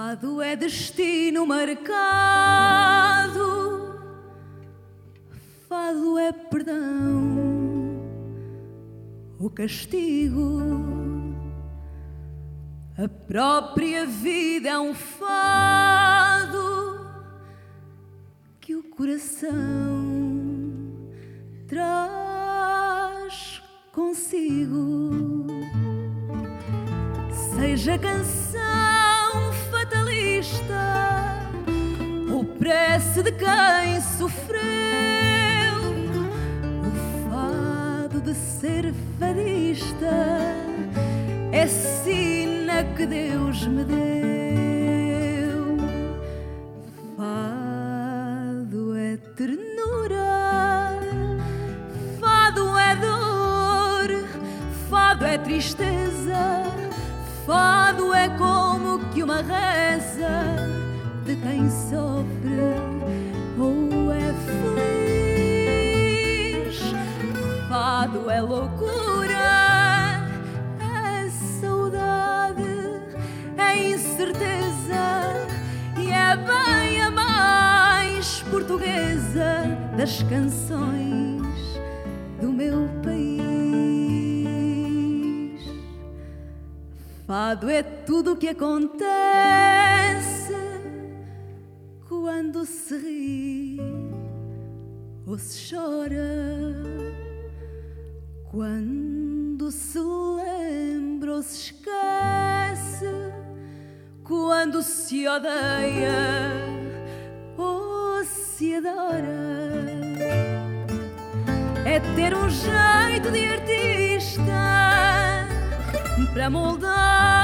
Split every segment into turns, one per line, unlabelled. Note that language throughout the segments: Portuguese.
Fado é destino marcado, fado é perdão, o castigo, a própria vida é um fado que o coração traz consigo. Seja canção de quem sofreu o fado de ser fadista é sina que Deus me deu. Fado é ternura, fado é dor, fado é tristeza, fado é como que uma reza de quem sofre ou é feliz. Fado é loucura, é saudade, é incerteza e é bem a mais portuguesa das canções do meu país. Fado é tudo o que acontece quando se ri ou se chora, quando se lembra ou se esquece, quando se odeia ou se adora. É ter um jeito de artista para moldar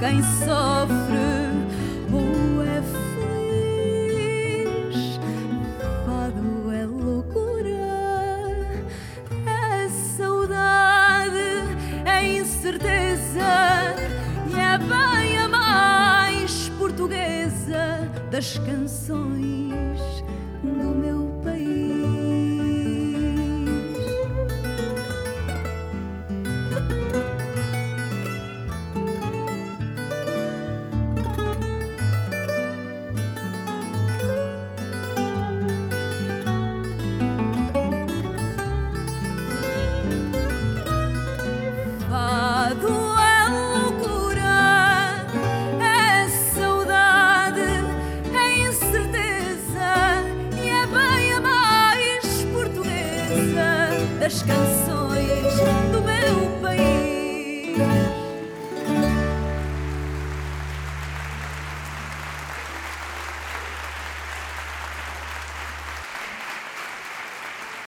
quem sofre ou é feliz. Fado é loucura, é saudade, é incerteza e é bem a mais portuguesa das canções do meu as canções do meu